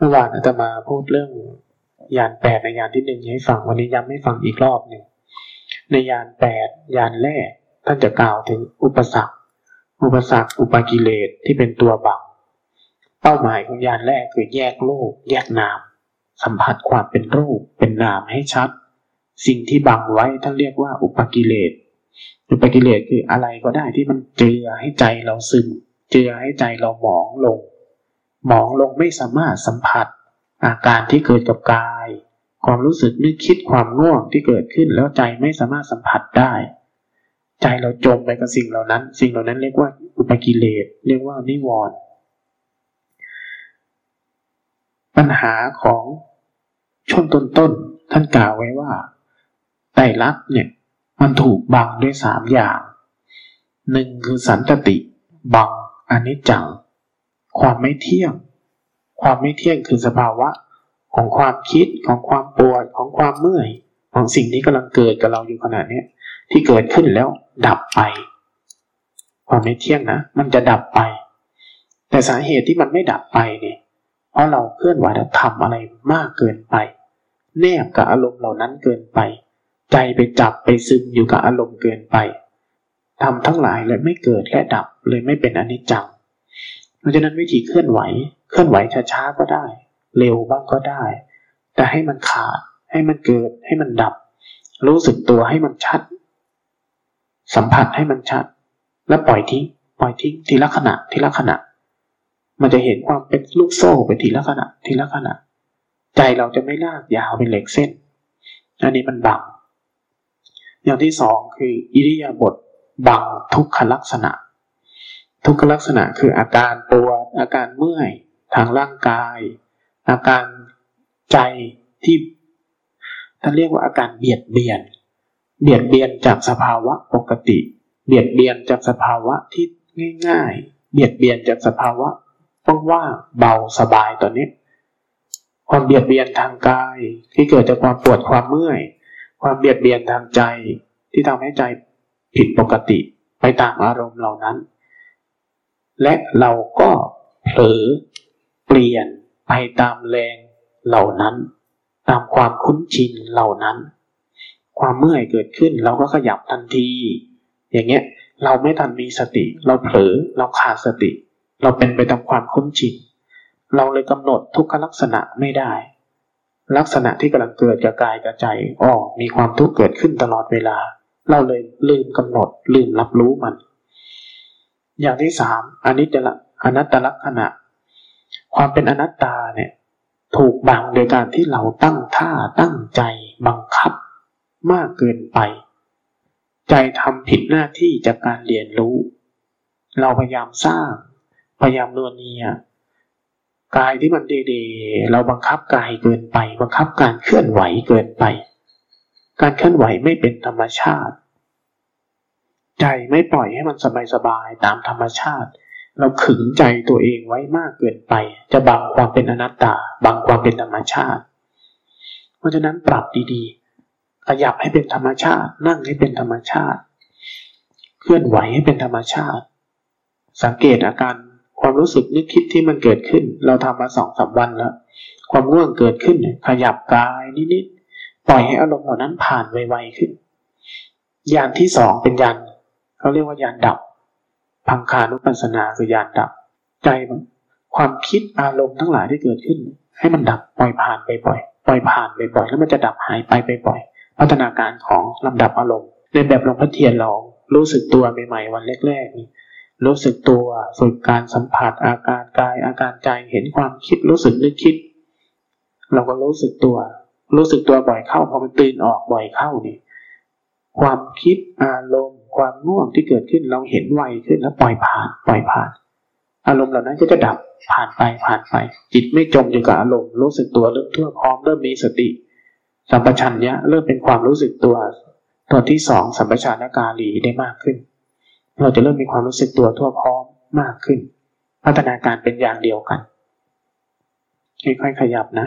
เมื่อวานอาตมาพูดเรื่องยานแปดในยานที่หนึ่งให้ฟังวันนี้ย้ำให้ฟังอีกรอบหนึ่งในยานแปดยานแรกท่านจะกล่าวถึงอุปสรรค อุปสรรค อุปกิเลสที่เป็นตัวบัง เป้าหมายของยานแรกคือแยกโลก แยกนาม สัมผัสความเป็นรูปเป็นนามให้ชัด สิ่งที่บังไว้ท่านเรียกว่าอุปกิเลส อุปกิเลสคืออะไรก็ได้ที่มันเจือให้ใจเราซึม เจือให้ใจเราหมองลง หมองลงไม่สามารถสัมผัส อาการที่เกิดกับกาย ความรู้สึกนึกคิดความง่วงที่เกิดขึ้นแล้วใจไม่สามารถสัมผัสได้ ใจเราจมไปกับสิ่งเหล่านั้น สิ่งเหล่านั้นเรียกว่าอุปกิเลสเรียกว่านิวรณ์ปัญหาของช่วงต้นๆท่านกล่าวไว้ว่าไตรลักษณ์เนี่ยมันถูกบังด้วยสามอย่างหนึ่งคือสันตติ บังอนิจจัง ความไม่เที่ยง ความไม่เที่ยงคือสภาวะ ของความคิดของความปวดของความเมื่อย ของสิ่งที่กำลังเกิดกับเราอยู่ขณะนี้ที่เกิดขึ้นแล้วดับไป ความไม่เที่ยงนะ มันจะดับไป แต่สาเหตุที่มันไม่ดับไปเนี่ยเพราะเราเคลื่อนไหวและทำอะไรมากเกินไป แนบกับอารมณ์เหล่านั้นเกินไป ใจไปจับไปซึมอยู่กับอารมณ์เกินไปทำทั้งหลายเลยไม่เกิดและดับเลยไม่เป็นอนิจจัง เพราะฉะนั้นวิธีเคลื่อนไหว เคลื่อนไหวช้าๆก็ได้ เร็วบ้างก็ได้ แต่ให้มันขาด ให้มันเกิด ให้มันดับ รู้สึกตัวให้มันชัด สัมผัสให้มันชัด แล้วปล่อยทิ้ง ปล่อยทิ้งทีละขณะ ทีละขณะ มันจะเห็นความเป็นลูกโซ่ไปทีละขณะ ทีละขณะ ใจเราจะไม่ลากยาวเป็นเหล็กเส้น อันนี้มันบัง อย่างที่สองคืออิริยาบถบังทุกขลักษณะ ทุกขลักษณะคืออาการปวดอาการเมื่อยทางร่างกาย อาการใจที่ท่านเรียกว่าอาการเบียดเบียน เบียดเบียนจากสภาวะปกติ เบียดเบียนจากสภาวะที่ง่ายๆ เบียดเบียนจากสภาวะว่างๆเบาสบายตอนนี้ ความเบียดเบียนทางกายที่เกิดจากความปวดความเมื่อย ความเบียดเบียนทางใจที่ทำให้ใจผิดปกติไปตามอารมณ์เหล่านั้น และเราก็เผลอเปลี่ยนไปตามแรงเหล่านั้น ตามความคุ้นชินเหล่านั้น ความเมื่อยเกิดขึ้นเราก็ขยับทันที อย่างเงี้ยเราไม่ทันมีสติ เราเผลอเราขาดสติ เราเป็นไปตามความคุ้นชินเราเลยกำหนดทุกขลักษณะไม่ได้ ลักษณะที่กำลังเกิดกับกายกับใจอ๋อมีความทุกข์เกิดขึ้นตลอดเวลา เราเลยลืมกำหนดลืมรับรู้มัน อย่างที่สามอนิจจละอนัตตลักษณะ ความเป็นอนัตตาเนี่ยถูกบังโดยการที่เราตั้งท่าตั้งใจบังคับมากเกินไป ใจทำผิดหน้าที่จากการเรียนรู้ เราพยายามสร้าง พยายามนวเนียกายที่มันเดๆเราบังคับกายเกินไป บังคับการเคลื่อนไหวเกินไป การเคลื่อนไหวไม่เป็นธรรมชาติ ใจไม่ปล่อยให้มันสบายๆตามธรรมชาติ เราขึงใจตัวเองไว้มากเกินไป จะบังความเป็นอนัตตาบังความเป็นธรรมชาติ เพราะฉะนั้นปรับดีๆ ขยับให้เป็นธรรมชาติ นั่งให้เป็นธรรมชาติ เคลื่อนไหวให้เป็นธรรมชาติ สังเกตอาการความรู้สึกนึกคิดที่มันเกิดขึ้น เราทำมาสองสาวันแล้วความง่วงเกิดขึ้นขยับกายนิดๆปล่อยให้อารมณ์เหล่านั้นผ่านไวๆขึ้นยานที่สองเป็นยาน เขาเรียกว่ายานดับ พังคานุปัสสนาคือยานดับ ใจมันความคิดอารมณ์ทั้งหลายที่เกิดขึ้น ให้มันดับปล่อยผ่านไปบ่อยปล่อยผ่านไปบ่อยแล้วมันจะดับหายไปไปบ่อยพัฒนาการของลำดับอารมณ์ในแบบหลวงพ่อเทียนเรารู้สึกตัวใหม่ๆวันแรกๆนี่รู้สึกตัวฝึกการสัมผัสอาการกายอาการใจเห็นความคิดรู้สึกนึกคิด เราก็รู้สึกตัว รู้สึกตัวบ่อยเข้าพอมันตื่นออกบ่อยเข้านี่ ความคิดอารมณ์ ความง่วงที่เกิดขึ้นเราเห็นไวขึ้นแล้วปล่อยผ่าน ปล่อยผ่าน อารมณ์เหล่านั้นก็จะดับผ่านไปผ่านไป จิตไม่จมอยู่กับอารมณ์รู้สึกตัวเริ่มทั่วพร้อมเริ่มมีสติ สัมปชัญญะเริ่มเป็นความรู้สึกตัว ตัวที่สองสัมปชัญญะกาลีได้มากขึ้น เราจะเริ่มมีความรู้สึกตัวทั่วพร้อมมากขึ้น พัฒนาการเป็นอย่างเดียวกันค่อยๆขยับนะ